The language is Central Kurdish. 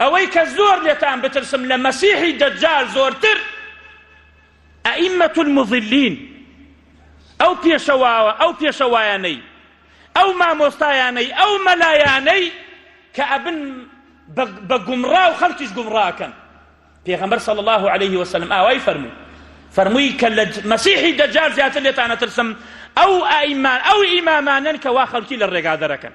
ئەوەی کە زۆر لێتان بترسم لە مەسیحی دەجال زۆرتر ئەئیمەە المضلین ئەو پێشەواوە ئەو پێشەوایانەی ئەو مامۆستایانەی ئەو مەلایانەی کە ئەبن بە گومڕا و خەڵکیش گومڕاکەن پێغەمبەر صلی الله عليه وسلم ئاوای فەرموو فەرمووی کە لە مەسیحی دەجار زیاتر لێتانە ترسم ئەو ئایمان ئەو ئیمامانن کە وا خەڵکی لە ڕێگا دەرەکەن